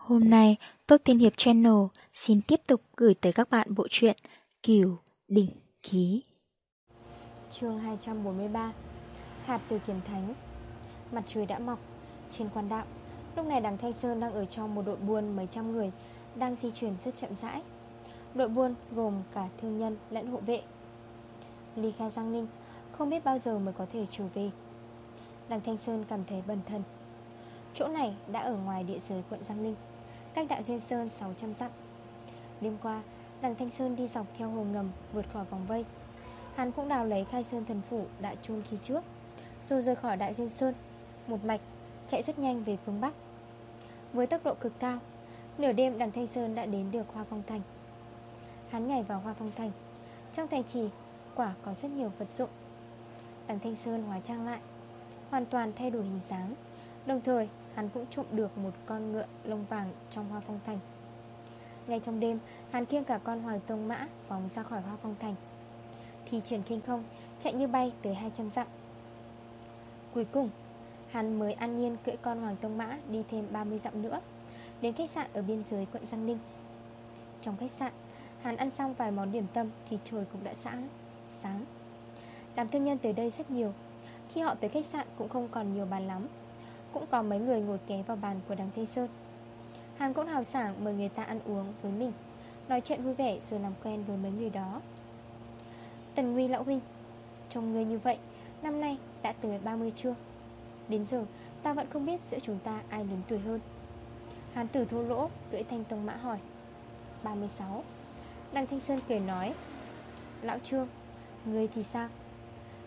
Hôm nay, Tốt Tiên Hiệp Channel xin tiếp tục gửi tới các bạn bộ truyện Kiều Đỉnh Ký. chương 243 Hạt từ Kiểm Thánh. Mặt trời đã mọc Trên quan đạo. Lúc này đằng Thanh Sơn đang ở trong một đội buôn mấy trăm người Đang di chuyển rất chậm rãi. Đội buôn gồm cả thương nhân lẫn hộ vệ. Ly khai Giang Ninh Không biết bao giờ mới có thể trở về. Đằng Thanh Sơn cảm thấy bần thân Chỗ này đã ở ngoài địa giới quận Giang Ninh. Cách đạo Duyên Sơn 600 dặm. Đêm qua Đằng Thanh Sơn đi dọc theo hồ ngầm, Vượt khỏi vòng vây. Hắn cũng đào lấy khai sơn thần phủ đã chôn khi trước, Rồi rời khỏi đại duyên sơn, Một mạch, chạy rất nhanh về phương Bắc. Với tốc độ cực cao, Nửa đêm đằng Thanh Sơn đã đến được Hoa Phong Thành. Hắn nhảy vào Hoa Phong Thành. Trong thành trì, quả có rất nhiều vật dụng. Đằng Thanh Sơn hóa trang lại, Hoàn toàn thay đổi hình dáng, Đồng thời hắn cũng trộm được một con ngựa lông vàng trong Hoa Phong Thành. Ngay trong đêm, Hắn khiêng cả con Hoàng Tông Mã phóng ra khỏi Hoa Phong Thành. Thì triển kinh không, Chạy như bay tới 200 dặm. Cuối cùng, Hắn mới an nhiên cưỡi con Hoàng Tông Mã Đi thêm 30 dặm nữa, Đến khách sạn ở biên giới quận Giang Ninh. Trong khách sạn, Hắn ăn xong vài món điểm tâm Thì trời cũng đã sáng Sáng. Đám thương nhân tới đây rất nhiều. Khi họ tới khách sạn cũng không còn nhiều bàn lắm. Cũng có mấy người ngồi ké vào bàn của đằng Thanh Sơn Hắn cũng hào sảng mời người ta ăn uống với mình, Nói chuyện vui vẻ rồi làm quen với mấy người đó. Tần Nguy lão huynh Trông người như vậy, Năm nay đã tới 30 chưa? Đến giờ, ta vẫn không biết giữa chúng ta ai lớn tuổi hơn. Hán tử thô lỗ Cưỡi thanh tông mã hỏi. 36 Đăng Thanh Sơn cười nói. Lão Trương Người thì sao?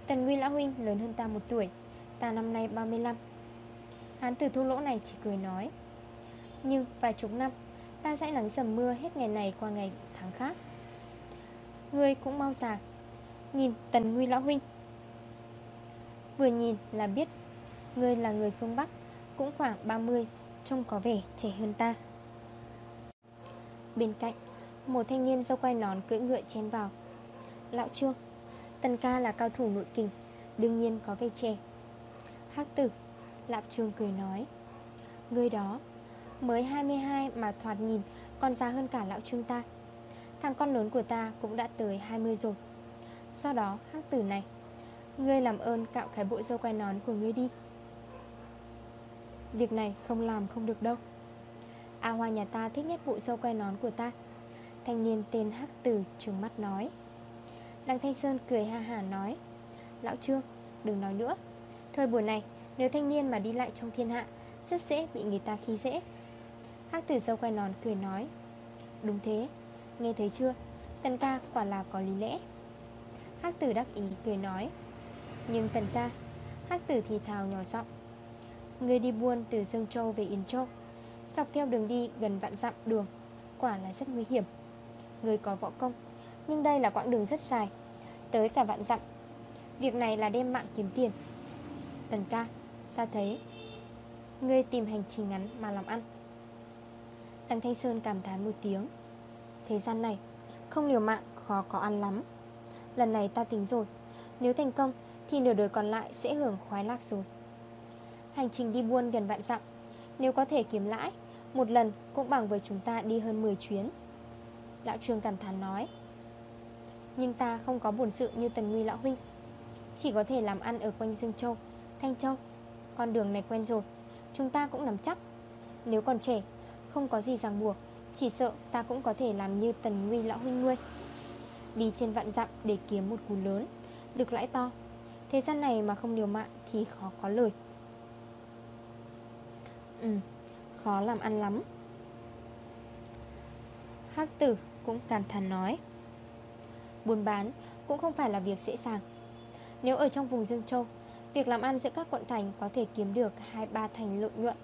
Tần Nguy lão huynh lớn hơn ta một tuổi, Ta năm nay 35 Hán tử thô lỗ này chỉ cười nói. Nhưng vài chục năm, Ta sẽ nắng dầm mưa hết ngày này qua ngày tháng khác. Ngươi cũng mau già, Nhìn Tần Nguy lão huynh. Vừa nhìn là biết, Ngươi là người phương Bắc, Cũng khoảng 30 Trông có vẻ trẻ hơn ta. Bên cạnh, Một thanh niên dâu quay nón cưỡi ngựa chen vào. Lão Trương, Tần ca là cao thủ nội kình, Đương nhiên có vẻ trẻ. Hác tử Lạp Trương cười nói, Ngươi đó, Mới 22 mà thoạt nhìn Còn già hơn cả lão Trương ta. Thằng con lớn của ta cũng đã tới 20 rồi. Do đó, hắc tử này, Ngươi làm ơn cạo cái bộ dâu quai nón của ngươi đi. Việc này không làm không được đâu. A Hoa nhà ta thích nhất bộ dâu quai nón của ta. Thanh niên tên Hắc Tử trừng mắt nói. Đăng Thanh Sơn cười ha hà nói, Lão Trương, đừng nói nữa. Thời buổi này nếu thanh niên mà đi lại trong thiên hạ, Rất dễ bị người ta khi dễ. Hắc Tử dâu quay nón cười nói, Đúng thế, Nghe thấy chưa? Tần ca quả là có lý lẽ. Hắc Tử đắc ý cười nói, Nhưng tần ca, Hắc Tử thì thào nhỏ giọng, Người đi buôn từ Dương Châu về Yên Châu, Dọc theo đường đi gần vạn dặm đường, Quả là rất nguy hiểm. Người có võ công, Nhưng đây là quãng đường rất dài, Tới cả vạn dặm. Việc này là đem mạng kiếm tiền. Tần ca Ta thấy Ngươi tìm hành trình ngắn mà làm ăn. Đằng Thanh Sơn cảm thán một tiếng. Thế gian này, Không liều mạng, khó có ăn lắm. Lần này ta tính rồi. Nếu thành công, thì nửa đời còn lại sẽ hưởng khoái lạc rồi. Hành trình đi buôn gần vạn dặm. Nếu có thể kiếm lãi, Một lần cũng bằng với chúng ta đi hơn 10 chuyến. Lão Trương cảm thán nói. Nhưng ta không có buồn sự như Tần Nguy Lão Huynh. Chỉ có thể làm ăn ở quanh Dương Châu, Thanh Châu con đường này quen rồi. Chúng ta cũng nắm chắc. Nếu còn trẻ, Không có gì ràng buộc, Chỉ sợ ta cũng có thể làm như Tần Nguy Lão Huynh ngươi Đi trên vạn dặm để kiếm một cú lớn, Được lãi to. Thế gian này mà không điều mạng Thì khó có lời. Ừ Khó làm ăn lắm. Hắc tử cũng càn thắn nói, Buôn bán cũng không phải là việc dễ dàng. Nếu ở trong vùng Dương Châu Việc làm ăn giữa các quận thành có thể kiếm được 2-3 thành lợi nhuận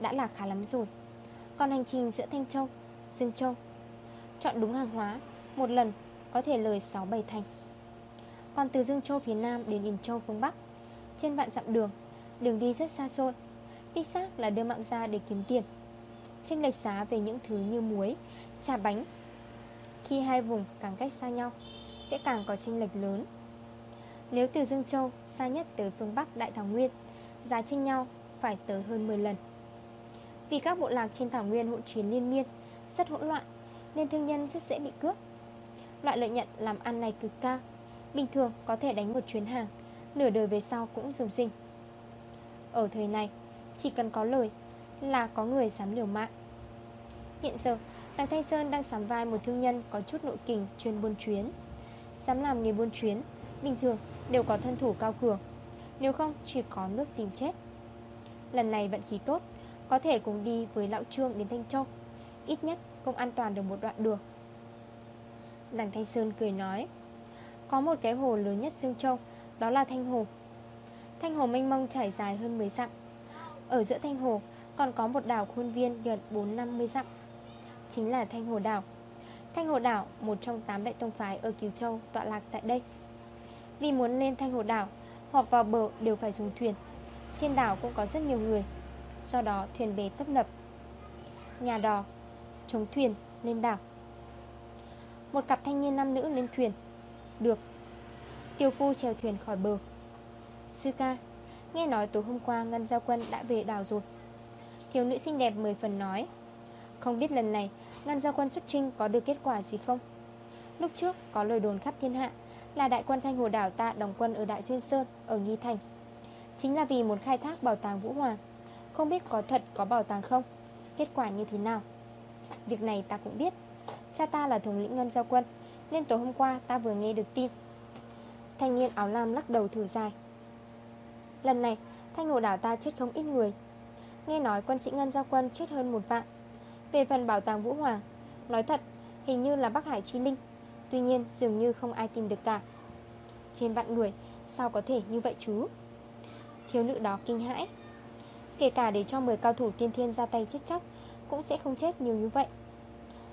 Đã là khá lắm rồi. Còn hành trình giữa Thanh Châu, Dương Châu Chọn đúng hàng hóa Một lần có thể lời 6-7 thành. Còn từ Dương Châu phía Nam đến Yên Châu phương Bắc Trên vạn dặm đường Đường đi rất xa xôi Đi xác là đưa mạng ra để kiếm tiền. Tranh lệch giá về những thứ như muối Trà bánh Khi hai vùng càng cách xa nhau Sẽ càng có tranh lệch lớn. Nếu từ Dương Châu xa nhất tới phương Bắc Đại Thảo Nguyên, Giá tranh nhau phải tới hơn 10 lần. Vì các bộ lạc trên thảo nguyên hỗn chiến liên miên, Rất hỗn loạn, Nên thương nhân rất dễ bị cướp. Loại lợi nhuận làm ăn này cực cao, Bình thường có thể đánh một chuyến hàng, Nửa đời về sau cũng dùng sinh. Ở thời này, Chỉ cần có lời Là có người dám liều mạng. Hiện giờ Đằng Thanh Sơn đang sắm vai một thương nhân Có chút nội kình chuyên buôn chuyến. Dám làm nghề buôn chuyến, Bình thường đều có thân thủ cao cường. Nếu không, chỉ có nước tìm chết. Lần này vận khí tốt, Có thể cùng đi với Lão Trương đến Thanh Châu. Ít nhất cũng an toàn được một đoạn đường. Đằng Thanh Sơn cười nói, Có một cái hồ lớn nhất Dương Châu, Đó là Thanh Hồ. Thanh Hồ mênh mông trải dài hơn 10 dặm. Ở giữa Thanh Hồ Còn có một đảo khuôn viên gần 4-50 dặm, Chính là Thanh Hồ Đảo. Thanh Hồ Đảo, Một trong 8 đại tông phái ở Kiều Châu tọa lạc tại đây. Vì muốn lên Thanh Hồ Đảo, Hoặc vào bờ đều phải dùng thuyền. Trên đảo cũng có rất nhiều người, Do đó thuyền bè tấp nập. Nhà đò Chống thuyền lên đảo. Một cặp thanh niên nam nữ lên thuyền. Được. Tiêu Phu chèo thuyền khỏi bờ. Sư ca, Nghe nói tối hôm qua Ngân Giao Quân đã về đảo rồi. Thiếu nữ xinh đẹp mười phần nói. Không biết lần này Ngân Giao Quân xuất trinh có được kết quả gì không? Lúc trước có lời đồn khắp thiên hạ là đại quân thanh hồ đảo ta đóng quân ở Đại Xuyên Sơn, Ở Nghi Thành. Chính là vì muốn khai thác bảo tàng Vũ Hoàng, Không biết có thật có bảo tàng không? Kết quả như thế nào? Việc này ta cũng biết. Cha ta là thống lĩnh ngân giao quân, Nên tối hôm qua ta vừa nghe được tin. Thanh niên áo lam lắc đầu thử dài. Lần này, Thanh hồ đảo ta chết không ít người. Nghe nói quân sĩ ngân giao quân chết hơn một vạn. Về phần bảo tàng Vũ Hoàng, Nói thật, hình như là Bắc Hải Chi Linh Tuy nhiên, dường như không ai tìm được cả. Trên vạn người, Sao có thể như vậy chú Thiếu nữ đó kinh hãi. Kể cả để cho 10 cao thủ tiên thiên ra tay chết chóc, Cũng sẽ không chết nhiều như vậy.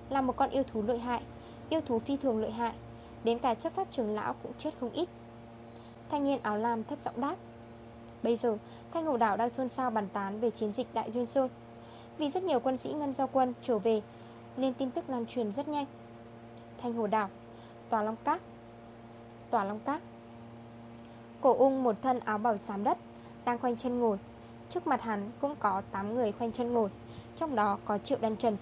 Là một con yêu thú lợi hại, Yêu thú phi thường lợi hại, Đến cả chấp pháp trưởng lão cũng chết không ít. Thanh niên áo lam thấp giọng đáp. Bây giờ, Thanh Hồ Đảo đang xôn xao bàn tán về chiến dịch Đại Duyên Sơn. Vì rất nhiều quân sĩ ngân giao quân trở về, Nên tin tức lan truyền rất nhanh. Thanh Hồ Đảo Tòa Long Cát Tòa Long Cát Cổ ung một thân áo bảo xám đất Đang khoanh chân ngồi. Trước mặt hắn cũng có 8 người khoanh chân ngồi, Trong đó có Triệu Đan Trần.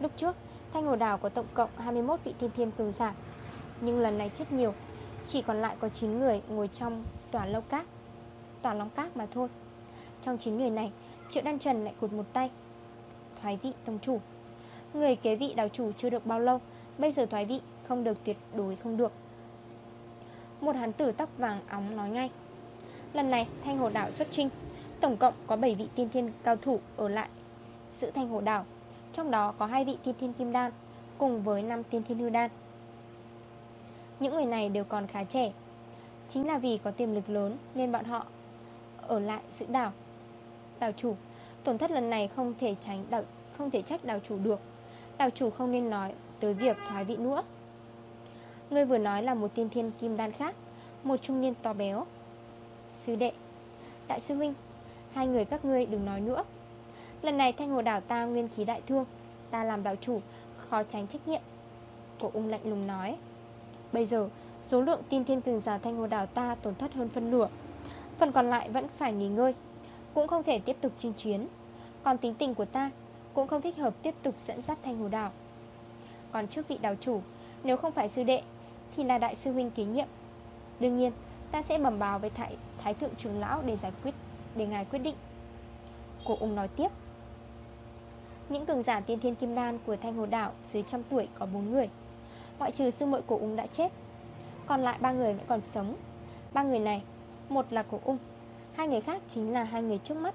Lúc trước, Thanh Hồ Đảo có tổng cộng 21 vị thiên thiên cường giả, Nhưng lần này chết nhiều, Chỉ còn lại có 9 người ngồi trong tòa lâu cát Tòa long cát mà thôi. Trong 9 người này, Triệu Đan Trần lại cụt một tay. Thoái vị tông chủ. Người kế vị đảo chủ chưa được bao lâu, Bây giờ thoái vị không được tuyệt đối không được. Một hán tử tóc vàng óng nói ngay. Lần này Thanh Hồ Đảo xuất trinh Tổng cộng có 7 vị tiên thiên cao thủ ở lại Giữ Thanh Hồ Đảo Trong đó có hai vị tiên thiên kim đan Cùng với 5 tiên thiên hư đan. Những người này đều còn khá trẻ Chính là vì có tiềm lực lớn Nên bọn họ ở lại giữ đảo. Đảo chủ Tổn thất lần này không thể tránh đảo, không thể trách đảo chủ được. Đảo chủ không nên nói tới việc thoái vị nữa. Người vừa nói là một tiên thiên kim đan khác, Một trung niên to béo. Sư đệ, Đại sư huynh, Hai người các ngươi đừng nói nữa. Lần này thanh hồ đảo ta nguyên khí đại thương, Ta làm đảo chủ, Khó tránh trách nhiệm. Cổ ung lạnh lùng nói. Bây giờ, số lượng tiên thiên cường giả thanh hồ đảo ta tổn thất hơn phân nửa. Phần còn lại vẫn phải nghỉ ngơi, Cũng không thể tiếp tục chinh chiến. Còn tính tình của ta Cũng không thích hợp tiếp tục dẫn dắt thanh hồ đảo. Còn trước vị đảo chủ, Nếu không phải sư đệ thì là đại sư huynh kế nhiệm. Đương nhiên ta sẽ bẩm báo với thái, thái thượng trưởng lão Để giải quyết Để ngài quyết định. Cổ ung nói tiếp. Những cường giả tiên thiên kim đan của thanh hồ đảo Dưới trăm tuổi có 4 người. Ngoại trừ sư muội cổ ung đã chết Còn lại ba người vẫn còn sống. Ba người này một là cổ ung Hai người khác chính là hai người trước mắt.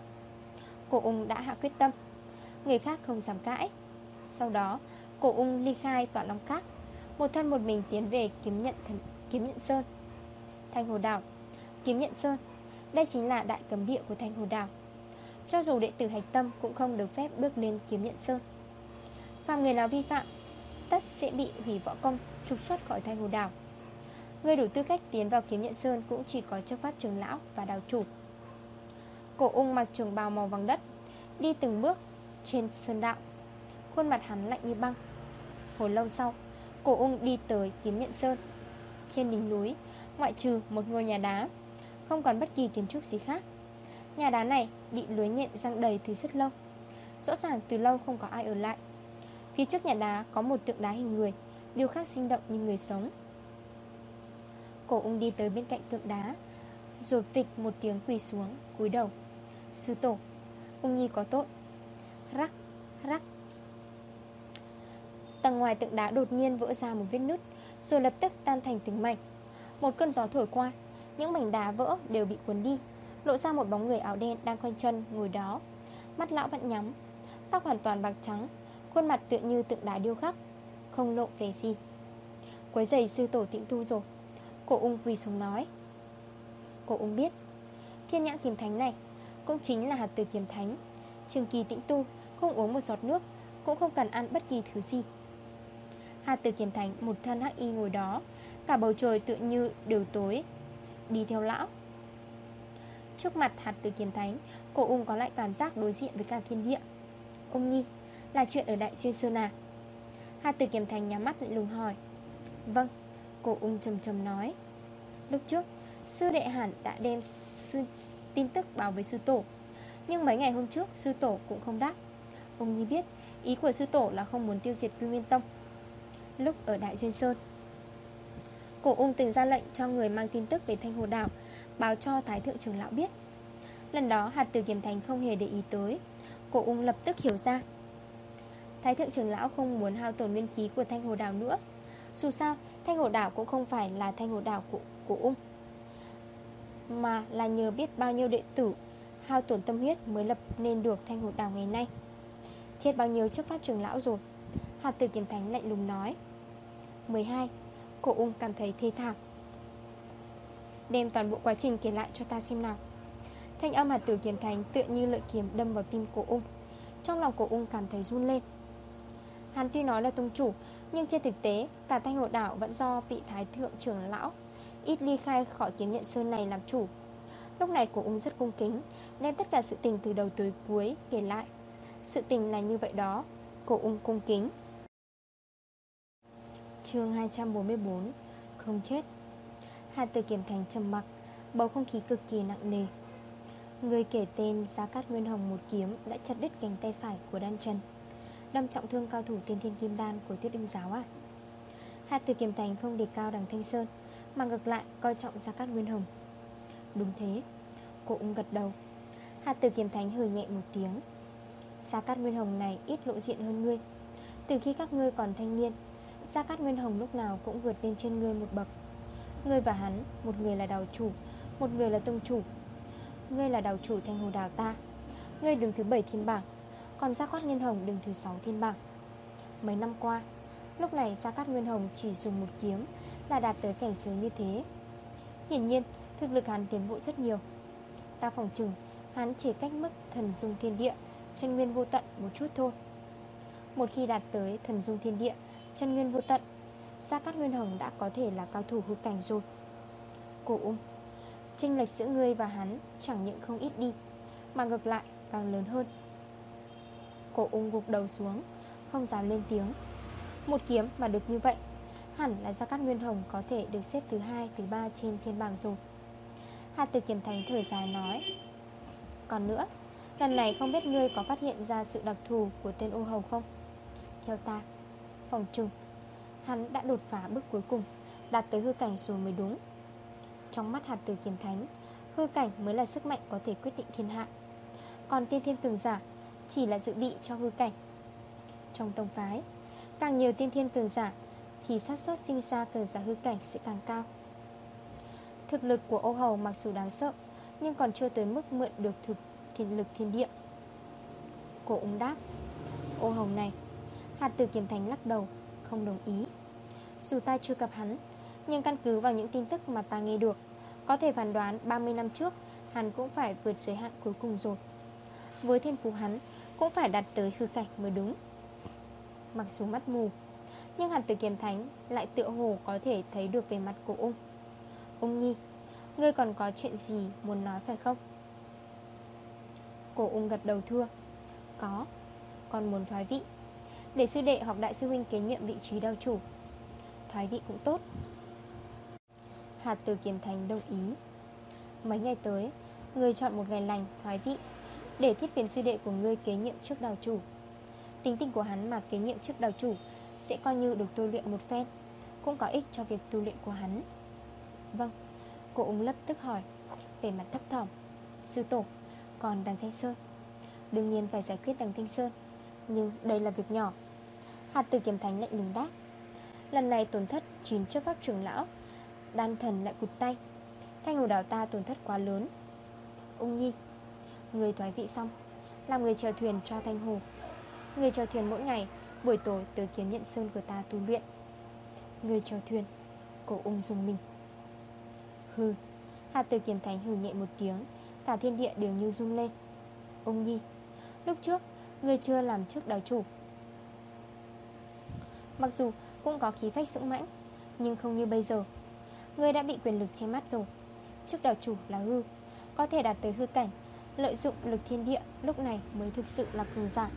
Cổ ung đã hạ quyết tâm Người khác không dám cãi. Sau đó cổ ung ly khai tỏa long cát một thân một mình tiến về kiếm nhận thần, kiếm nhận sơn. Thanh hồ đảo. Kiếm nhận sơn. Đây chính là đại cấm địa của thanh hồ đảo. Cho dù đệ tử hạch tâm cũng không được phép bước lên kiếm nhận sơn. Phạm người nào vi phạm Tất sẽ bị hủy võ công Trục xuất khỏi thanh hồ đảo. Người đủ tư cách tiến vào kiếm nhận sơn Cũng chỉ có chấp pháp trường lão và đào chủ. Cổ ung mặc trường bào màu vàng đất Đi từng bước trên sơn đạo. Khuôn mặt hắn lạnh như băng. Hồi lâu sau Cổ ung đi tới kiếm nhận sơn. Trên đỉnh núi Ngoại trừ một ngôi nhà đá Không còn bất kỳ kiến trúc gì khác. Nhà đá này bị lưới nhện răng đầy từ rất lâu. Rõ ràng từ lâu không có ai ở lại. Phía trước nhà đá có một tượng đá hình người Điều khác sinh động như người sống. Cổ ung đi tới bên cạnh tượng đá Rồi phịch một tiếng quỳ xuống cúi đầu. Sư tổ Ung nhi có tội. Rắc, rắc Tầng ngoài tượng đá đột nhiên vỡ ra một vết nứt, Rồi lập tức tan thành từng mảnh. Một cơn gió thổi qua, Những mảnh đá vỡ đều bị cuốn đi, Lộ ra một bóng người áo đen đang quanh chân ngồi đó. Mắt lão vẫn nhắm, Tóc hoàn toàn bạc trắng, Khuôn mặt tựa như tượng đá điêu khắc, Không lộ vẻ gì. Quấy giày sư tổ tịnh tu rồi Cổ ung quỳ xuống nói. Cổ ung biết, Thiên nhãn kiếm thánh này Cũng chính là hạt từ kiếm thánh. Trường kỳ tĩnh tu Không uống một giọt nước, Cũng không cần ăn bất kỳ thứ gì. Hà từ kiếm thánh một thân hắc y ngồi đó. Cả bầu trời tự như đều tối. Đi theo lão. Trước mặt hạt từ kiếm thánh Cổ ung có lại cảm giác đối diện với cả thiên địa. Ông Nhi Là chuyện ở Đại Xuyên Sơn à? Hạt từ kiếm thánh nhắm mắt lại lùng hỏi. Vâng Cổ ung trầm trầm nói. Lúc trước Sư đệ hẳn đã đem sư, tin tức báo với sư tổ. Nhưng mấy ngày hôm trước Sư tổ cũng không đáp. Ông Nhi biết Ý của sư tổ là không muốn tiêu diệt Quy Nguyên Tông. Lúc ở Đại Duyên Sơn. Cổ ung từng ra lệnh cho người mang tin tức về Thanh Hồ Đảo Báo cho Thái Thượng trưởng Lão biết. Lần đó, hạt tử kiềm thành không hề để ý tới. Cổ ung lập tức hiểu ra. Thái Thượng trưởng Lão không muốn hao tổn nguyên khí của Thanh Hồ Đảo nữa. Dù sao, Thanh Hồ Đảo cũng không phải là Thanh Hồ Đảo của cổ ung, Mà là nhờ biết bao nhiêu đệ tử Hao tổn tâm huyết mới lập nên được Thanh Hồ Đảo ngày nay. Chết bao nhiêu chấp pháp trưởng lão rồi? Hạt tử kiếm thánh lạnh lùng nói. 12 Cổ ung cảm thấy thê thảm. Đem toàn bộ quá trình kể lại cho ta xem nào. Thanh âm hạt tử kiếm thánh tựa như lợi kiếm đâm vào tim cổ ung. Trong lòng cổ ung cảm thấy run lên. Hắn tuy nói là tông chủ, Nhưng trên thực tế Cả thanh hộ đảo vẫn do vị thái thượng trưởng lão Ít ly khai khỏi kiếm nhận sơn này làm chủ. Lúc này cổ ung rất cung kính, Đem tất cả sự tình từ đầu tới cuối kể lại. Sự tình là như vậy đó cô ung cung kính. Chương 244 Không chết. Hạ từ kiểm thành trầm mặc, Bầu không khí cực kỳ nặng nề. Người kể tên Giá Cát Nguyên Hồng một kiếm Đã chặt đứt cánh tay phải của đan chân Đâm trọng thương cao thủ tiên thiên kim đan Của tuyết đinh giáo à Hạ từ kiểm thành không đề cao đằng Thanh Sơn, Mà ngược lại coi trọng Giá Cát Nguyên Hồng. Đúng thế, Cô ung gật đầu. Hạ từ kiểm thánh hừ nhẹ một tiếng. Gia Cát Nguyên Hồng này ít lộ diện hơn ngươi. Từ khi các ngươi còn thanh niên Gia Cát Nguyên Hồng lúc nào cũng vượt lên trên ngươi một bậc. Ngươi và hắn, Một người là đào chủ, Một người là tông chủ. Ngươi là đào chủ thanh hồ đào ta. Ngươi đứng thứ 7 thiên bảng, Còn Gia Cát Nguyên Hồng đứng thứ 6 thiên bảng. Mấy năm qua, Lúc này Gia Cát Nguyên Hồng chỉ dùng một kiếm Là đạt tới cảnh giới như thế. Hiển nhiên, thực lực hắn tiến bộ rất nhiều. Ta phòng trừng Hắn chỉ cách mức thần dung thiên địa. Chân nguyên vô tận một chút thôi. Một khi đạt tới thần dung thiên địa, Chân nguyên vô tận Gia Cát Nguyên Hồng đã có thể là cao thủ hư cảnh rồi. Cổ ung tranh lệch giữa ngươi và hắn Chẳng những không ít đi, Mà ngược lại càng lớn hơn. Cổ ung gục đầu xuống, Không dám lên tiếng. Một kiếm mà được như vậy, Hẳn là Gia Cát Nguyên Hồng có thể được xếp thứ hai, Thứ ba trên thiên bảng rồi. Hạt từ kiểm thành thở dài nói, Còn nữa Lần này không biết ngươi có phát hiện ra sự đặc thù Của tên ô hầu không? Theo ta, Phòng trừng, Hắn đã đột phá bước cuối cùng, Đạt tới hư cảnh rồi mới đúng. Trong mắt hạt tử kiếm thánh, Hư cảnh mới là sức mạnh có thể quyết định thiên hạ. Còn tiên thiên cường giả Chỉ là dự bị cho hư cảnh. Trong tông phái, Càng nhiều tiên thiên cường giả Thì sát suất sinh ra cường giả hư cảnh sẽ càng cao. Thực lực của ô hầu mặc dù đáng sợ, Nhưng còn chưa tới mức mượn được thực thiên lực thiên địa. Cổ ung đáp, Ô hầu này. Hạt tử kiếm Thánh lắc đầu, Không đồng ý. Dù ta chưa gặp hắn, Nhưng căn cứ vào những tin tức mà ta nghe được, Có thể phản đoán 30 năm trước, Hắn cũng phải vượt giới hạn cuối cùng rồi. Với thiên phú hắn, Cũng phải đạt tới hư cảnh mới đúng. Mặc dù mắt mù, Nhưng hạt tử kiếm thánh Lại tựa hồ có thể thấy được về mặt của ung. Ung nhi, Ngươi còn có chuyện gì muốn nói phải không? Cô ung gật đầu thưa. Có, Con muốn thoái vị. Để sư đệ hoặc đại sư huynh kế nhiệm vị trí đao chủ. Thoái vị cũng tốt. Hạt từ kiếm thành đồng ý. Mấy ngày tới, Người chọn một ngày lành thoái vị Để thiết viên sư đệ của ngươi kế nhiệm trước đào chủ. Tính tình của hắn mà kế nhiệm trước đào chủ Sẽ coi như được tu luyện một phen, Cũng có ích cho việc tu luyện của hắn. Vâng Cô ung lập tức hỏi Về mặt thấp thỏm. Sư tổ còn đằng Thanh Sơn? Đương nhiên phải giải quyết đằng Thanh Sơn, Nhưng đây là việc nhỏ. Hạt tử kiếm thánh lạnh lùng đáp Lần này tổn thất chín chấp pháp trưởng lão, Đan thần lại cụt tay. Thanh hồ đảo ta tổn thất quá lớn. Ung nhi, Người thoái vị xong, Làm người chèo thuyền cho Thanh hồ. Người chèo thuyền mỗi ngày, Buổi tối tới kiếm nhận sơn của ta tu luyện. Người chèo thuyền, Cổ ung dùng mình. Hừ, Hạt tử kiếm thánh hừ nhẹ một tiếng. Cả thiên địa đều như run lên. Ung nhi, Lúc trước Người chưa làm trước đảo chủ. Mặc dù cũng có khí phách dũng mãnh, Nhưng không như bây giờ. Người đã bị quyền lực che mắt rồi. Trước đảo chủ là hư, Có thể đạt tới hư cảnh, Lợi dụng lực thiên địa lúc này mới thực sự là cường giả.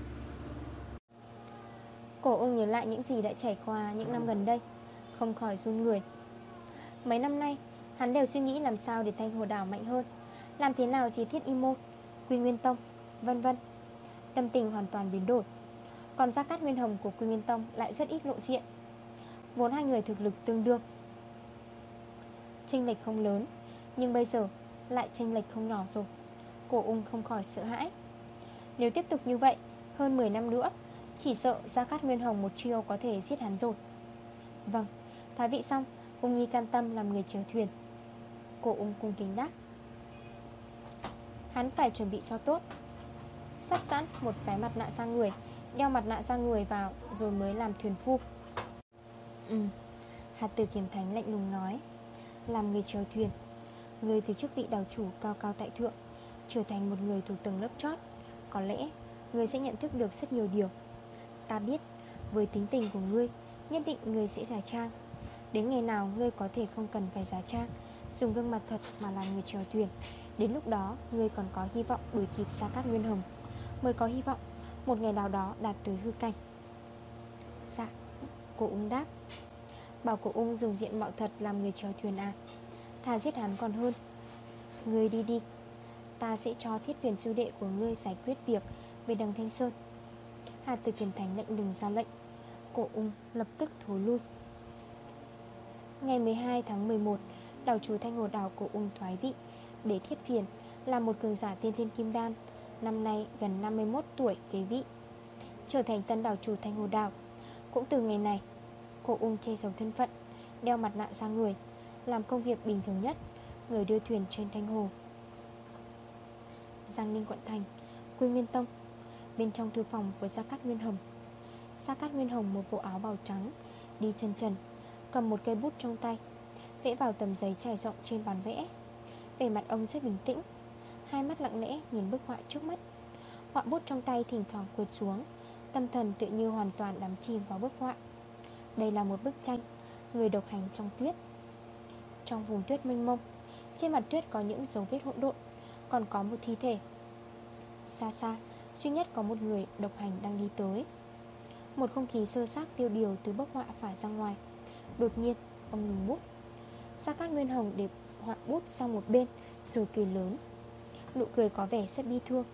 Cổ ông nhớ lại những gì đã trải qua những năm gần đây, Không khỏi run người. Mấy năm nay, Hắn đều suy nghĩ làm sao để thanh hồ đảo mạnh hơn. Làm thế nào gì thiết y môn Quy Nguyên Tông, Vân vân. Tâm tình hoàn toàn biến đổi. Còn Gia Cát Nguyên Hồng của Quy Nguyên Tông lại rất ít lộ diện. Vốn hai người thực lực tương đương. Tranh lệch không lớn, Nhưng bây giờ lại tranh lệch không nhỏ rồi. Cổ ung không khỏi sợ hãi. Nếu tiếp tục như vậy, Hơn 10 năm nữa, Chỉ sợ Gia Cát Nguyên Hồng một chiêu có thể giết hắn rồi. Vâng Thái vị xong, Ung Nhi can tâm làm người chèo thuyền. Cổ ung cung kính đáp. Hắn phải chuẩn bị cho tốt. Sắp sẵn một cái mặt nạ sang người, Đeo mặt nạ sang người vào Rồi mới làm thuyền phu. Ừ Hạt tử kiểm thánh lạnh lùng nói. Làm người chèo thuyền. Người từ chức vị đào chủ cao cao tại thượng, Trở thành một người thuộc tầng lớp chót. Có lẽ, người sẽ nhận thức được rất nhiều điều. Ta biết, Với tính tình của ngươi, Nhất định ngươi sẽ giả trang. Đến ngày nào ngươi có thể không cần phải giả trang, Dùng gương mặt thật mà làm người chèo thuyền Đến lúc đó, ngươi còn có hy vọng đuổi kịp Sa Cát Nguyên Hồng. Mới có hy vọng, Một ngày nào đó đạt tới hư cảnh. Dạ Cô ung đáp, Bảo cổ ung dùng diện mạo thật làm người chèo thuyền à. Thà giết hắn còn hơn. Ngươi đi đi, Ta sẽ cho thiết viên sư đệ của ngươi giải quyết việc Về đằng Thanh Sơn. Hà Tử Kiền Thành lệnh đừng ra lệnh. Cổ ung lập tức thối lui. Ngày 12 tháng 11 Đảo chủ Thanh Hồ Đảo cổ ung thoái vị. Để thiết phiền, là một cường giả tiên thiên kim đan, Năm nay gần 51 tuổi kế vị. Trở thành tân đảo chủ Thanh Hồ Đảo. Cũng từ ngày này, cô ung che giấu thân phận, Đeo mặt nạ sang người, Làm công việc bình thường nhất, Người đưa thuyền trên Thanh Hồ. Giang Ninh Quận Thành, Quy Nguyên Tông, Bên trong thư phòng của Gia Cát Nguyên Hồng. Gia Cát Nguyên Hồng một bộ áo bào trắng, Đi chân trần, Cầm một cây bút trong tay, Vẽ vào tầm giấy trải rộng trên bàn vẽ. Về mặt ông rất bình tĩnh. Hai mắt lặng lẽ nhìn bức họa trước mắt. Họa bút trong tay thỉnh thoảng quệt xuống, Tâm thần tự như hoàn toàn đắm chìm vào bức họa. Đây là một bức tranh, Người độc hành trong tuyết. Trong vùng tuyết mênh mông, Trên mặt tuyết có những dấu vết hỗn độn, Còn có một thi thể. Xa xa, Duy nhất có một người độc hành đang đi tới. Một không khí sơ sát tiêu điều từ bức họa phải ra ngoài. Đột nhiên, Ông ngừng bút. Sa Cát Nguyên Hồng để họa bút sang một bên, Rồi cười lớn. Nụ cười có vẻ rất bi thương.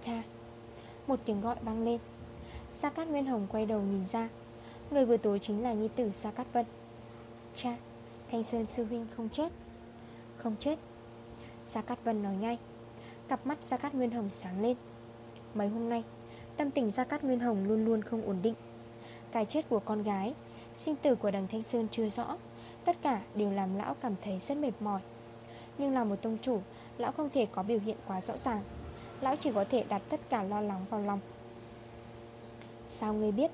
Cha, Một tiếng gọi vang lên. Sa Cát Nguyên Hồng quay đầu nhìn ra. Người vừa tối chính là nhi tử Sa Cát Vân. Cha, Thanh Sơn Sư Huynh không chết? Không chết. Sa Cát Vân nói ngay. Cặp mắt Sa Cát Nguyên Hồng sáng lên. Mấy hôm nay, Tâm tình Sa Cát Nguyên Hồng luôn luôn không ổn định. Cái chết của con gái, Sinh tử của đằng Thanh Sơn chưa rõ. Tất cả đều làm lão cảm thấy rất mệt mỏi. Nhưng là một tông chủ, Lão không thể có biểu hiện quá rõ ràng. Lão chỉ có thể đặt tất cả lo lắng vào lòng. Sao ngươi biết?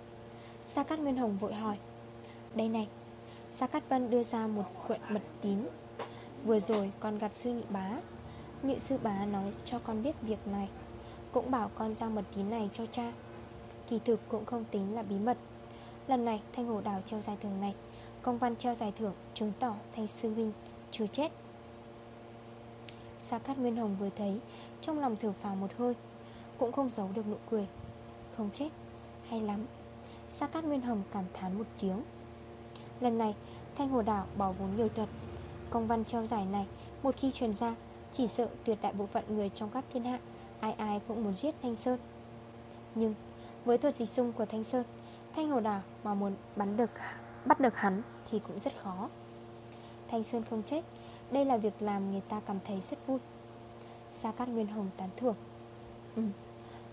Sa Cát Nguyên Hồng vội hỏi. Đây này Sa Cát Vân đưa ra một cuộn mật tín. Vừa rồi con gặp sư nhị bá. Nhị sư bá nói cho con biết việc này, Cũng bảo con giao mật tín này cho cha. Kỳ thực cũng không tính là bí mật. Lần này Thanh Hồ Đào treo giải thưởng này Công văn treo giải thưởng chứng tỏ Thanh Sư Huynh chưa chết. Sa Cát Nguyên Hồng vừa thấy Trong lòng thở phào một hơi Cũng không giấu được nụ cười. Không chết, hay lắm. Sa Cát Nguyên Hồng cảm thán một tiếng. Lần này Thanh Hồ Đảo bỏ vốn nhiều thuật. Công văn treo giải này Một khi truyền ra Chỉ sợ tuyệt đại bộ phận người trong các thiên hạ Ai ai cũng muốn giết Thanh Sơn. Nhưng với thuật dịch dung của Thanh Sơn Thanh Hồ Đảo mà muốn bắn được bắt được hắn thì cũng rất khó. Thanh Sơn không chết Đây là việc làm người ta cảm thấy rất vui. Sa Cát Nguyên Hồng tán thưởng. Ừ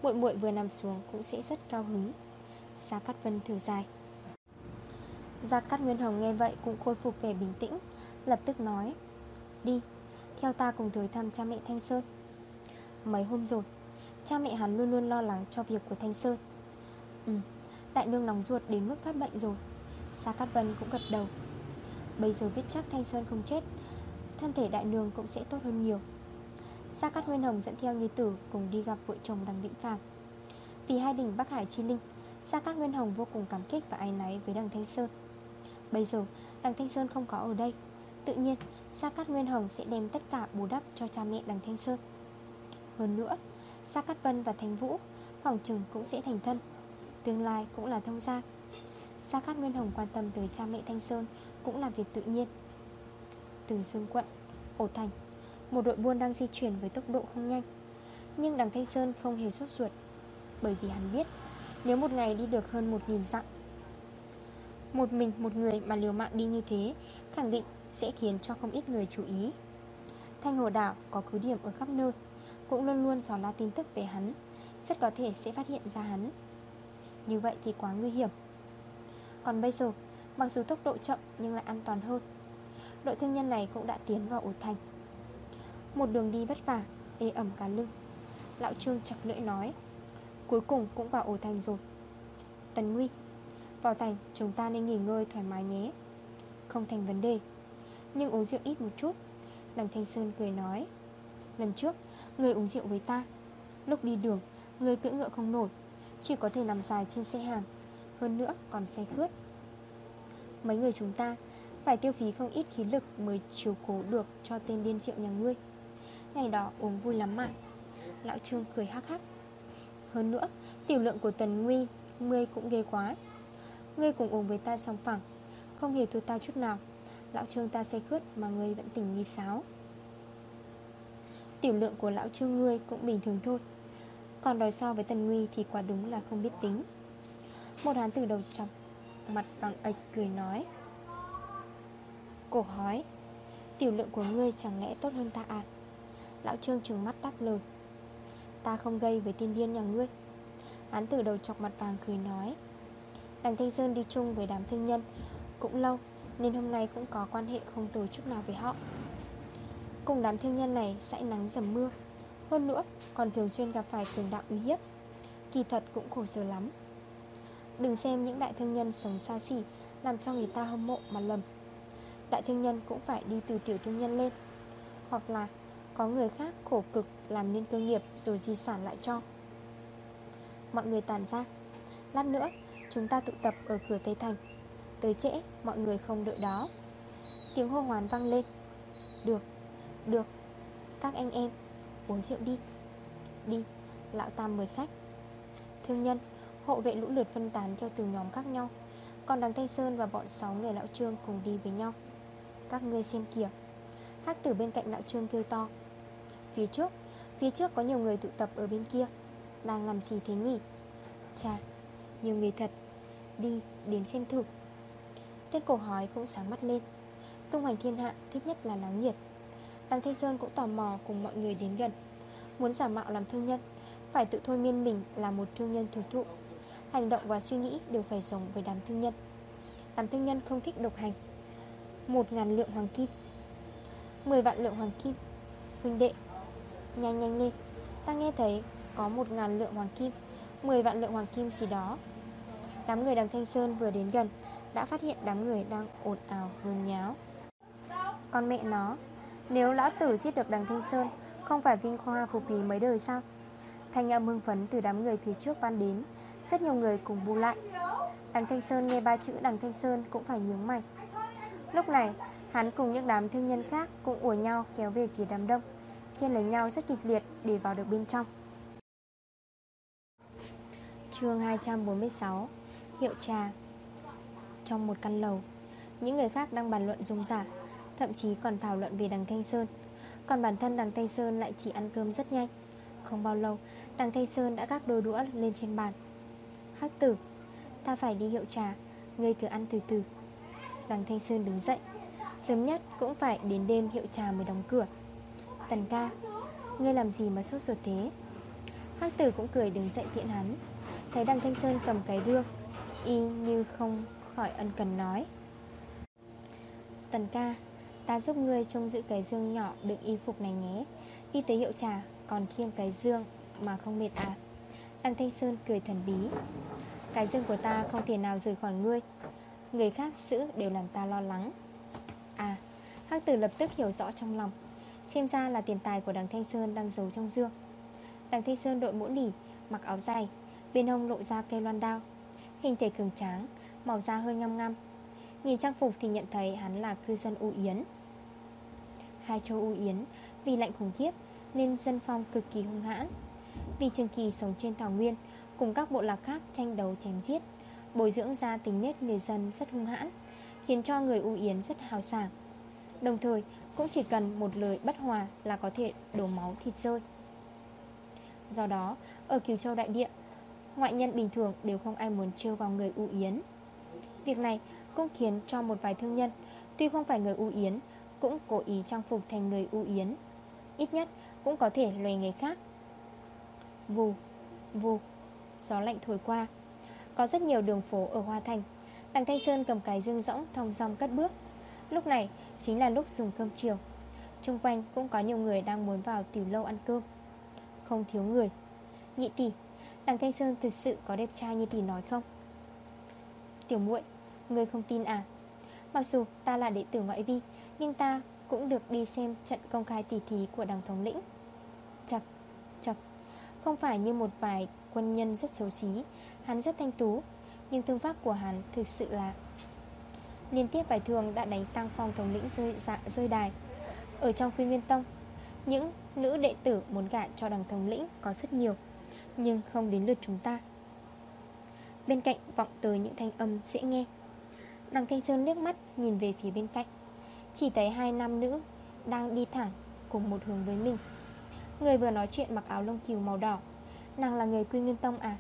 muội muội vừa nằm xuống cũng sẽ rất cao hứng. Sa Cát Vân thử dài. Gia Cát Nguyên Hồng nghe vậy cũng khôi phục vẻ bình tĩnh Lập tức nói Đi, theo ta cùng tới thăm cha mẹ Thanh Sơn. Mấy hôm rồi Cha mẹ hắn luôn luôn lo lắng cho việc của Thanh Sơn. Ừ, đại nương nóng ruột đến mức phát bệnh rồi. Sa Cát Vân cũng gật đầu. Bây giờ biết chắc Thanh Sơn không chết, Thân thể đại nương cũng sẽ tốt hơn nhiều. Sa Cát Nguyên Hồng dẫn theo nhi tử Cùng đi gặp vợ chồng đằng Vĩnh Phàm. Vì hai đỉnh Bắc Hải Chi Linh, Sa Cát Nguyên Hồng vô cùng cảm kích và ái náy với đằng Thanh Sơn. Bây giờ, đằng Thanh Sơn không có ở đây. Tự nhiên, Sa Cát Nguyên Hồng sẽ đem tất cả bù đắp cho cha mẹ đằng Thanh Sơn. Hơn nữa, Sa Cát Vân và Thanh Vũ, Phòng trừng cũng sẽ thành thân. Tương lai cũng là thông gia. Sa Cát Nguyên Hồng quan tâm tới cha mẹ Thanh Sơn Cũng là việc tự nhiên. Từ Dương Quận, Ổ Thành Một đội buôn đang di chuyển với tốc độ không nhanh. Nhưng đằng Thanh Sơn không hề sốt ruột Bởi vì hắn biết Nếu một ngày đi được hơn 1.000 dặm Một mình một người mà liều mạng đi như thế Khẳng định sẽ khiến cho không ít người chú ý. Thanh Hồ Đảo có cứ điểm ở khắp nơi Cũng luôn luôn dò la tin tức về hắn Rất có thể sẽ phát hiện ra hắn. Như vậy thì quá nguy hiểm. Còn bây giờ, Mặc dù tốc độ chậm nhưng lại an toàn hơn. Đội thương nhân này cũng đã tiến vào ổ thành. Một đường đi vất vả, Ê ẩm cả lưng. Lão Trương chặt lưỡi nói, Cuối cùng cũng vào ổ thành rồi. Tần Nguy, Vào thành chúng ta nên nghỉ ngơi thoải mái nhé. Không thành vấn đề, Nhưng uống rượu ít một chút, Đằng Thanh Sơn cười nói. Lần trước, người uống rượu với ta, Lúc đi đường, Người cưỡi ngựa không nổi, Chỉ có thể nằm dài trên xe hàng hơn nữa còn say khướt. Mấy người chúng ta Phải tiêu phí không ít khí lực Mới chiếu cố được cho tên điên rượu nhà ngươi. Ngày đó uống vui lắm mà. Lão Trương cười hắc hắc. Hơn nữa, tiểu lượng của Tần Nguy, Ngươi cũng ghê quá. Ngươi cùng uống với ta song phẳng, Không hề thua ta chút nào. Lão Trương ta say khướt mà ngươi vẫn tỉnh như sáo. Tiểu lượng của lão Trương ngươi cũng bình thường thôi. Còn đòi so với Tần Nguy thì quả đúng là không biết tính. Một hán từ đầu chọc, Mặt vàng ệch cười nói. Cổ hói, Tiểu lượng của ngươi chẳng lẽ tốt hơn ta à? Lão Trương trừng mắt đáp lời. Ta không gây với tiên điên nhà ngươi. Hán từ đầu chọc mặt vàng cười nói. Đằng Thanh Sơn đi chung với đám thương nhân. Cũng lâu, Nên hôm nay cũng có quan hệ không tồi chút nào với họ. Cùng đám thương nhân này sẽ nắng dầm mưa. Hơn nữa, còn thường xuyên gặp phải cường đạo uy hiếp. Kỳ thật cũng khổ sở lắm. Đừng xem những đại thương nhân sống xa xỉ Làm cho người ta hâm mộ mà lầm. Đại thương nhân cũng phải đi từ tiểu thương nhân lên. Hoặc là có người khác khổ cực làm nên cơ nghiệp rồi di sản lại cho. Mọi người tàn ra. Lát nữa chúng ta tụ tập ở cửa Tây Thành. Tới trễ mọi người không đợi đó. Tiếng hô hoán vang lên. Được, được. Các anh em uống rượu đi. Đi, lão tam mời khách. Thương nhân, hộ vệ lũ lượt phân tán theo từng nhóm khác nhau. Còn đằng Tây Sơn và bọn 6 người lão trương cùng đi với nhau. Các ngươi xem kìa. Hắc tử bên cạnh lão trương kêu to. Phía trước, phía trước có nhiều người tụ tập ở bên kia. Đang làm gì thế nhỉ? Chà, nhiều người thật. Đi, đến xem thử. Tên cổ hói cũng sáng mắt lên. Tung hoành thiên hạ thích nhất là náo nhiệt. Đằng Thanh Sơn cũng tò mò cùng mọi người đến gần. Muốn giả mạo làm thương nhân Phải tự thôi miên mình là một thương nhân thủ thụ. Hành động và suy nghĩ đều phải giống với đám thương nhân. Đám thương nhân không thích độc hành. Một ngàn lượng hoàng kim. Mười vạn lượng hoàng kim. Huynh đệ, Nhanh nhanh lên. Ta nghe thấy có một ngàn lượng hoàng kim 10 vạn lượng hoàng kim gì đó. Đám người đằng Thanh Sơn vừa đến gần, Đã phát hiện đám người đang ồn ào hương nháo. Con mẹ nó, Nếu lão tử giết được đằng Thanh Sơn, Không phải vinh khoa phục khí mấy đời sao? Thanh âm hưng phấn từ đám người phía trước ban đến rất nhiều người cùng bu lại. Đằng Thanh Sơn nghe ba chữ đằng Thanh Sơn cũng phải nhướng mày. Lúc này, hắn cùng những đám thương nhân khác Cũng ủa nhau kéo về phía đám đông, Chen lấy nhau rất kịch liệt để vào được bên trong. Chương 246 Hiệu trà. Trong một căn lầu, Những người khác đang bàn luận dung giả Thậm chí còn thảo luận về đằng Thanh Sơn. Còn bản thân đằng Thanh Sơn lại chỉ ăn cơm rất nhanh. Không bao lâu, Đằng Thanh Sơn đã gác đôi đũa lên trên bàn. Hắc tử. Ta phải đi hiệu trà Ngươi cứ ăn từ từ. Đằng Thanh Sơn đứng dậy, Sớm nhất cũng phải đến đêm hiệu trà mới đóng cửa. Tần ca, Ngươi làm gì mà sốt ruột thế? Hắc tử cũng cười đứng dậy tiện hắn. Thấy đằng Thanh Sơn cầm cái rương Y như không khỏi ân cần nói. Tần ca, Ta giúp ngươi trông giữ cái dương nhỏ đựng y phục này nhé. Y tế hiệu trà, còn khiêng cái dương mà không mệt à? Đăng Thanh Sơn cười thần bí. Cái dương của ta không thể nào rời khỏi ngươi. Người khác giữ đều làm ta lo lắng. À Hắc tử lập tức hiểu rõ trong lòng, Xem ra là tiền tài của đằng Thanh Sơn đang giấu trong dương. Đằng Thanh Sơn đội mũ nỉ, Mặc áo dài, Bên hông lộ ra cây loan đao, Hình thể cường tráng, Màu da hơi ngăm ngăm. Nhìn trang phục thì nhận thấy hắn là cư dân U Yến. Hai châu U Yến Vì lạnh khủng khiếp Nên dân phong cực kỳ hung hãn. Vì Trường Kỳ sống trên Thảo Nguyên, Cùng các bộ lạc khác tranh đấu chém giết, Bồi dưỡng ra tính nết người dân rất hung hãn, Khiến cho người U Yến rất hào sảng. Đồng thời, cũng chỉ cần một lời bất hòa Là có thể đổ máu thịt rơi. Do đó, Ở Kiều Châu Đại Địa, Ngoại nhân bình thường đều không ai muốn trêu vào người U Yến. Việc này cũng khiến cho một vài thương nhân, Tuy không phải người U Yến, Cũng cố ý trang phục thành người U Yến. Ít nhất cũng có thể loài người khác. Vù, vù Gió lạnh thổi qua. Có rất nhiều đường phố ở Hoa Thành. Đằng Thanh Sơn cầm cái dương rỗng thong dong cất bước. Lúc này chính là lúc dùng cơm chiều. Trung quanh cũng có nhiều người đang muốn vào tiểu lâu ăn cơm. Không thiếu người. Nhị tỷ Đằng Thanh Sơn thực sự có đẹp trai như tỷ nói không? Tiểu muội người không tin à? Mặc dù ta là đệ tử ngoại vi Nhưng ta cũng được đi xem trận công khai tỷ thí của đằng thống lĩnh. Không phải như một vài quân nhân rất xấu xí. Hắn rất thanh tú Nhưng thương pháp của hắn thực sự là Liên tiếp vài thường đã đánh tăng phong thống lĩnh rơi, dạ, rơi đài. Ở trong quy nguyên tông Những nữ đệ tử muốn gả cho đằng thống lĩnh có rất nhiều Nhưng không đến lượt chúng ta. Bên cạnh vọng tới những thanh âm dễ nghe Đằng Thanh Sơn nước mắt nhìn về phía bên cạnh. Chỉ thấy hai nam nữ Đang đi thẳng cùng một hướng với mình. Người vừa nói chuyện mặc áo lông kiều màu đỏ. Nàng là người quy nguyên tông à?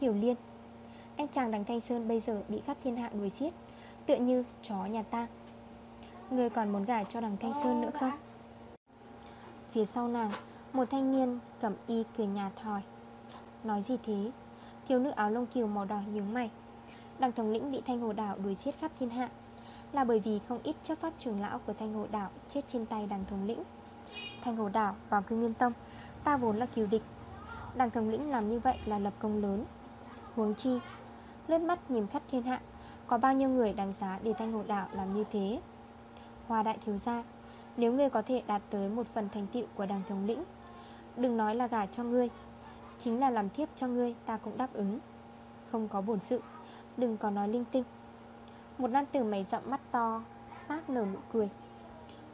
Hiểu liên. Anh chàng đằng Thanh Sơn bây giờ bị khắp thiên hạ đuổi giết, Tựa như chó nhà ta. Người còn muốn gả cho đằng Thanh Sơn nữa không? Phía sau nàng, Một thanh niên cầm y cười nhạt hỏi. Nói gì thế? Thiếu nữ áo lông kiều màu đỏ nhướng mày. Đằng thống lĩnh bị thanh hồ đảo đuổi giết khắp thiên hạ, Là bởi vì không ít chấp pháp trưởng lão của thanh hồ đảo Chết trên tay đằng thống lĩnh. Thanh hồ đảo và quy nguyên tông Ta vốn là kiều địch. Đằng thống lĩnh làm như vậy là lập công lớn. Huống chi Lướt mắt nhìn khắp thiên hạ Có bao nhiêu người đáng giá để thanh hồ đảo làm như thế? Hoa đại thiếu gia Nếu ngươi có thể đạt tới một phần thành tựu của đằng thống lĩnh Đừng nói là gả cho ngươi Chính là làm thiếp cho ngươi ta cũng đáp ứng. Không có bổn sự Đừng có nói linh tinh. Một nam tử mày rậm mắt to Phát nở nụ cười.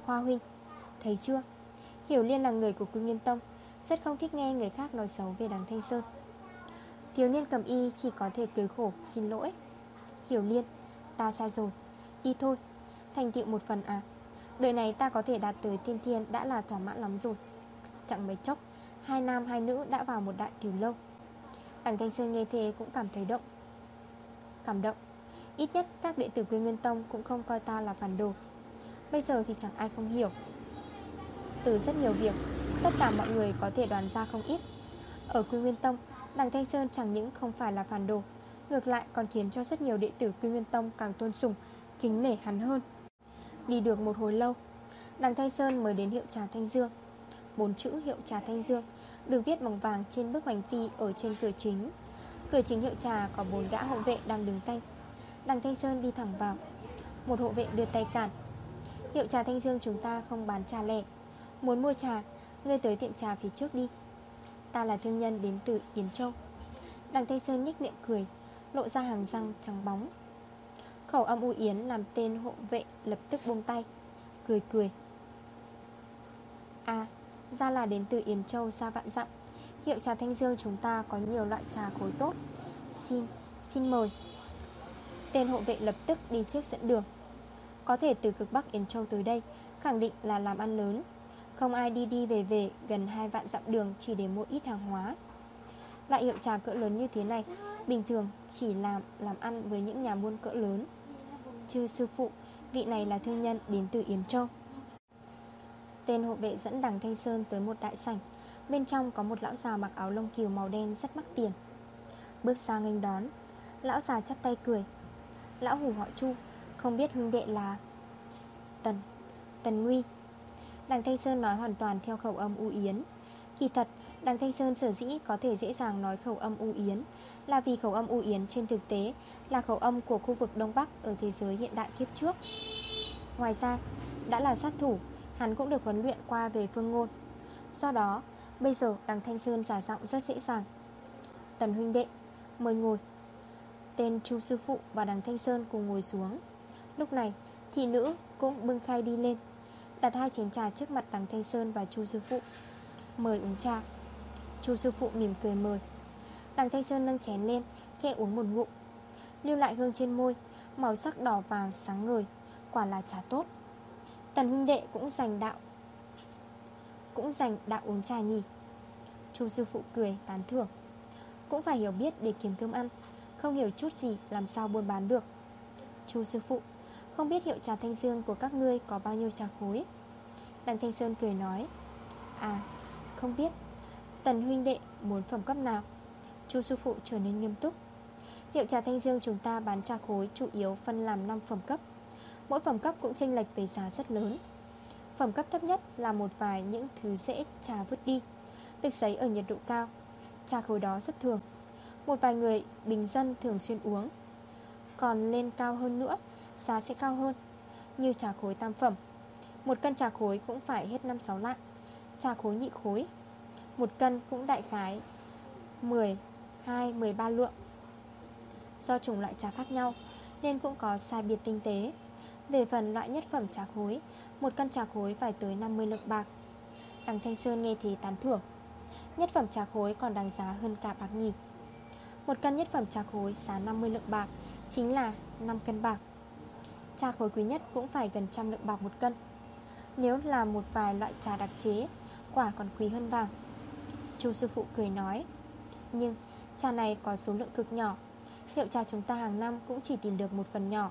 Hoa huynh, thấy chưa? Hiểu Liên là người của Quy Nguyên Tông Rất không thích nghe người khác nói xấu về đằng Thanh Sơn. Thiếu niên cầm y chỉ có thể cười khổ Xin lỗi. Hiểu Liên, ta sai rồi. Đi thôi, thành tựu một phần à Đời này ta có thể đạt tới tiên thiên Đã là thỏa mãn lắm rồi. Chẳng mấy chốc Hai nam hai nữ đã vào một đại tiểu lâu. Đằng Thanh Sơn nghe thế cũng cảm thấy động. Cảm động? Ít nhất các đệ tử Quy Nguyên Tông cũng không coi ta là phản đồ. Bây giờ thì chẳng ai không hiểu. Từ rất nhiều việc, Tất cả mọi người có thể đoán ra không ít. Ở Quy Nguyên Tông, Đằng Thanh Sơn chẳng những không phải là phản đồ, Ngược lại còn khiến cho rất nhiều đệ tử Quy Nguyên Tông càng tôn sùng, Kính nể hắn hơn. Đi được một hồi lâu, Đằng Thanh Sơn mới đến hiệu trà Thanh Dương. Bốn chữ hiệu trà Thanh Dương Được viết bằng vàng trên bức hoành phi Ở trên cửa chính. Cửa chính hiệu trà có bốn gã hộ vệ đang đứng canh Đằng Thanh Sơn đi thẳng vào. Một hộ vệ đưa tay cản. Hiệu trà Thanh Dương chúng ta không bán trà lẻ. Muốn mua trà. Ngươi tới tiệm trà phía trước đi. Ta là thương nhân đến từ Yến Châu. Đằng Thanh Sơn nhích miệng cười Lộ ra hàng răng trắng bóng. Khẩu âm u Yến làm tên hộ vệ lập tức buông tay Cười cười. À ra là đến từ Yến Châu xa vạn dặm. Hiệu trà Thanh Dương chúng ta có nhiều loại trà khối tốt. Xin, xin mời. Tên hộ vệ lập tức đi trước dẫn đường. Có thể từ cực Bắc Yến Châu tới đây Khẳng định là làm ăn lớn. Không ai đi đi về về, gần hai vạn dặm đường chỉ để mua ít hàng hóa. Loại hiệu trà cỡ lớn như thế này, Bình thường chỉ làm làm ăn với những nhà buôn cỡ lớn. Chư sư phụ, Vị này là thương nhân đến từ Yến Châu. Tên hộ vệ dẫn đằng Thanh Sơn tới một đại sảnh. Bên trong có một lão già mặc áo lông kiều màu đen rất mắc tiền. Bước sang nghênh đón, Lão già chắp tay cười. Lão hủ họ Chu, Không biết huynh đệ là Tần Tần Nguy. Đằng Thanh Sơn nói hoàn toàn theo khẩu âm U Yến. Kỳ thật, Đằng Thanh Sơn sở dĩ có thể dễ dàng nói khẩu âm U Yến Là vì khẩu âm U Yến trên thực tế Là khẩu âm của khu vực Đông Bắc Ở thế giới hiện đại kiếp trước. Ngoài ra, Đã là sát thủ, Hắn cũng được huấn luyện qua về phương ngôn. Do đó, Bây giờ đằng Thanh Sơn giả giọng rất dễ dàng. Tần huynh đệ, Mời ngồi. Tên Chu Sư Phụ và đằng Thanh Sơn cùng ngồi xuống. Lúc này, Thị nữ cũng bưng khay đi lên. Đặt hai chén trà trước mặt đằng Thanh Sơn và Chu Sư Phụ. Mời uống trà. Chu Sư Phụ mỉm cười mời. Đằng Thanh Sơn nâng chén lên, Khẽ uống một ngụm. Lưu lại hương trên môi, Màu sắc đỏ vàng sáng ngời, Quả là trà tốt. Tần huynh đệ cũng dành đạo, Cũng dành đạo uống trà nhỉ? Chu sư phụ cười tán thưởng. Cũng phải hiểu biết để kiếm cơm ăn, Không hiểu chút gì làm sao buôn bán được. Chu sư phụ, Không biết hiệu trà thanh dương của các ngươi có bao nhiêu trà khối? Đằng Thanh Sơn cười nói À không biết Tần huynh đệ muốn phẩm cấp nào? Chu sư phụ trở nên nghiêm túc, Hiệu trà thanh dương chúng ta bán trà khối Chủ yếu phân làm 5 phẩm cấp. Mỗi phẩm cấp cũng chênh lệch về giá rất lớn. Phẩm cấp thấp nhất là một vài những thứ dễ trà vứt đi. Được sấy ở nhiệt độ cao, Trà khối đó rất thường. Một vài người bình dân thường xuyên uống. Còn lên cao hơn nữa, Giá sẽ cao hơn Như trà khối tam phẩm. Một cân trà khối cũng phải hết 5-6 lạng. Trà khối nhị khối. Một cân cũng đại khái 10, 2, 13 lượng. Do chủng loại trà khác nhau Nên cũng có sai biệt tinh tế. Về phần loại nhất phẩm trà khối Một cân trà khối phải tới 50 lượng bạc. Đằng Thanh Sơn nghe thì tán thưởng. Nhất phẩm trà khối còn đáng giá hơn cả bạc nhị Một cân nhất phẩm trà khối giá 50 lượng bạc Chính là 5 cân bạc. Trà khối quý nhất cũng phải gần trăm lượng bạc một cân. Nếu là một vài loại trà đặc chế, Quả còn quý hơn vàng. Chu sư phụ cười nói, Nhưng trà này có số lượng cực nhỏ. Hiệu trà chúng ta hàng năm cũng chỉ tìm được một phần nhỏ.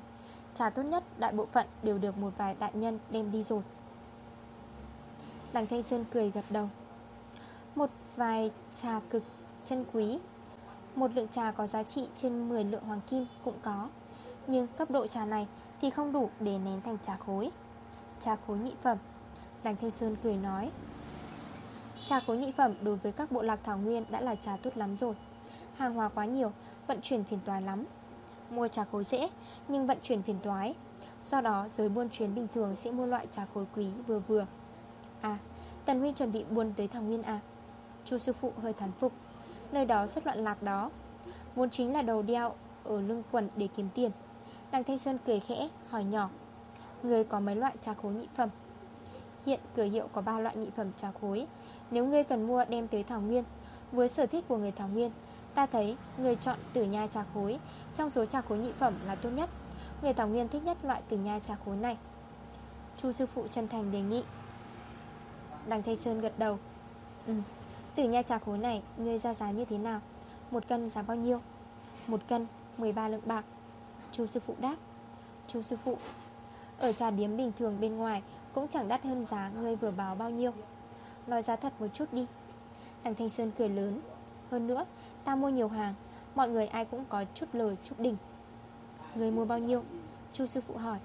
Trà tốt nhất đại bộ phận đều được một vài đại nhân đem đi rồi. Đằng Thanh Sơn cười gật đầu. Một vài trà cực chân quý. Một lượng trà có giá trị trên 10 lượng hoàng kim cũng có. Nhưng cấp độ trà này thì không đủ để nén thành trà khối. Trà khối nhị phẩm. Đành Thanh Sơn cười nói Trà khối nhị phẩm đối với các bộ lạc thảo nguyên đã là trà tốt lắm rồi. Hàng hóa quá nhiều, vận chuyển phiền toái lắm. Mua trà khối dễ Nhưng vận chuyển phiền toái. Do đó giới buôn chuyến bình thường sẽ mua loại trà khối quý vừa vừa. À Tần Huy chuẩn bị buôn tới Thảo Nguyên à? Chu sư phụ hơi thán phục. Nơi đó rất loạn lạc đó. Vốn chính là đầu đeo ở lưng quần để kiếm tiền. Đằng Thanh Sơn cười khẽ hỏi nhỏ Người có mấy loại trà khối nhị phẩm? Hiện cửa hiệu có 3 loại nhị phẩm trà khối. Nếu ngươi cần mua đem tới Thảo Nguyên Với sở thích của người Thảo Nguyên Ta thấy người chọn tử nha trà khối trong số trà khối nhị phẩm là tốt nhất. Người Thảo Nguyên thích nhất loại tử nha trà khối này. Chu sư phụ chân thành đề nghị. Đằng Thay Sơn gật đầu. Ừ, tử nha trà khối này Ngươi ra giá như thế nào? Một cân giá bao nhiêu? Một cân 13 lượng bạc. Chu sư phụ đáp. Chu sư phụ ở trà điếm bình thường bên ngoài Cũng chẳng đắt hơn giá ngươi vừa báo bao nhiêu. Nói giá thật một chút đi. Thằng Thanh Sơn cười lớn. Hơn nữa, ta mua nhiều hàng, Mọi người ai cũng có chút lời chút đỉnh. Người mua bao nhiêu? Chu sư phụ hỏi.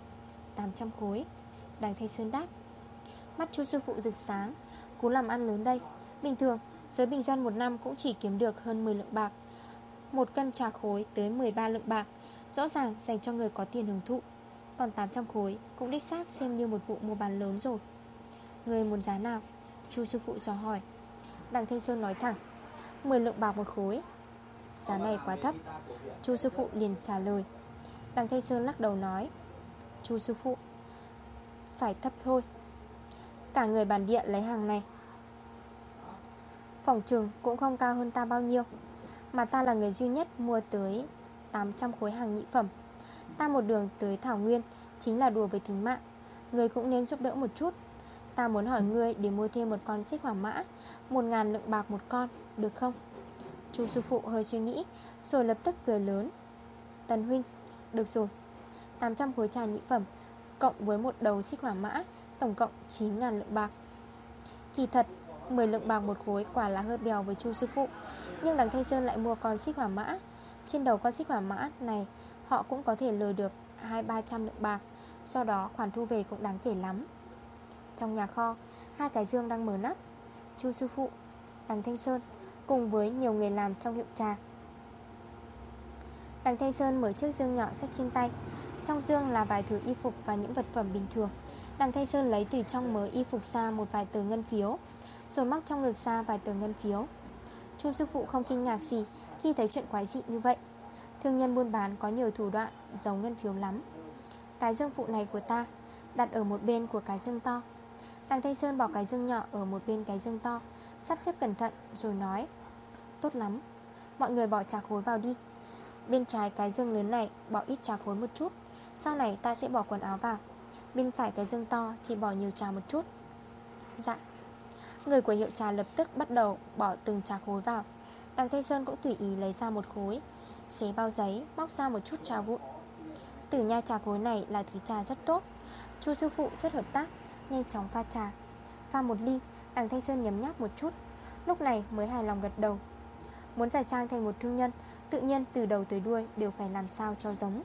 800 khối. Đằng Thanh Sơn đáp. Mắt chu sư phụ rực sáng. Cú làm ăn lớn đây. Bình thường, giới bình dân một năm cũng chỉ kiếm được hơn 10 lượng bạc. Một cân trà khối tới 13 lượng bạc. Rõ ràng dành cho người có tiền hưởng thụ. Còn 800 khối, cũng đích xác xem như một vụ mua bán lớn rồi. Người muốn giá nào? Chu sư phụ dò hỏi. Đằng Thanh Sơn nói thẳng 10 lượng bạc một khối. Giá này quá thấp. Chu sư phụ liền trả lời. Đằng Thanh Sơn lắc đầu nói, Chu sư phụ, Phải thấp thôi. Cả người bản địa lấy hàng này. Phòng trường cũng không cao hơn ta bao nhiêu, Mà ta là người duy nhất mua tới 800 khối hàng nhị phẩm. Ta một đường tới Thảo Nguyên Chính là đùa với tính mạng. Người cũng nên giúp đỡ một chút. Ta muốn hỏi ngươi để mua thêm một con xích hỏa mã Một ngàn lượng bạc một con Được không? Chu sư phụ hơi suy nghĩ Rồi lập tức cười lớn. Tần huynh Được rồi. 800 khối trà nhị phẩm Cộng với một đầu xích hỏa mã Tổng cộng 9 ngàn lượng bạc. Kỳ thật 10 lượng bạc một khối quả là hơi bèo với chu sư phụ. Nhưng đằng Thanh Sơn lại mua con xích hỏa mã. Trên đầu con xích hỏa mã này Họ cũng có thể lừa được 2-300 lượng bạc Do đó khoản thu về cũng đáng kể lắm. Trong nhà kho Hai cái dương đang mở nắp. Chu sư phụ, đằng Thanh Sơn Cùng với nhiều người làm trong hiệu trà. Đằng Thanh Sơn mở chiếc dương nhỏ sách trên tay. Trong dương là vài thứ y phục và những vật phẩm bình thường. Đằng Thanh Sơn lấy từ trong mớ y phục ra một vài tờ ngân phiếu Rồi móc trong ngực ra vài tờ ngân phiếu. Chu sư phụ không kinh ngạc gì Khi thấy chuyện quái dị như vậy. Thương nhân buôn bán có nhiều thủ đoạn Giấu ngân phiếu lắm. Cái dương phụ này của ta Đặt ở một bên của cái dương to. Đằng Thanh Sơn bỏ cái dương nhỏ ở một bên cái dương to, Sắp xếp cẩn thận rồi nói, Tốt lắm, Mọi người bỏ trà khối vào đi. Bên trái cái dương lớn này bỏ ít trà khối một chút, Sau này ta sẽ bỏ quần áo vào. Bên phải cái dương to thì bỏ nhiều trà một chút. Dạ. Người của hiệu trà lập tức bắt đầu bỏ từng trà khối vào. Đằng Thanh Sơn cũng tùy ý lấy ra một khối Xé bao giấy, Móc ra một chút trà vụn. Tử nha trà cối này là thứ trà rất tốt. Chu sư phụ rất hợp tác, Nhanh chóng pha trà. Pha một ly, Đằng Thanh Sơn nhấm nháp một chút. Lúc này mới hài lòng gật đầu. Muốn giải trang thành một thương nhân, Tự nhiên từ đầu tới đuôi đều phải làm sao cho giống.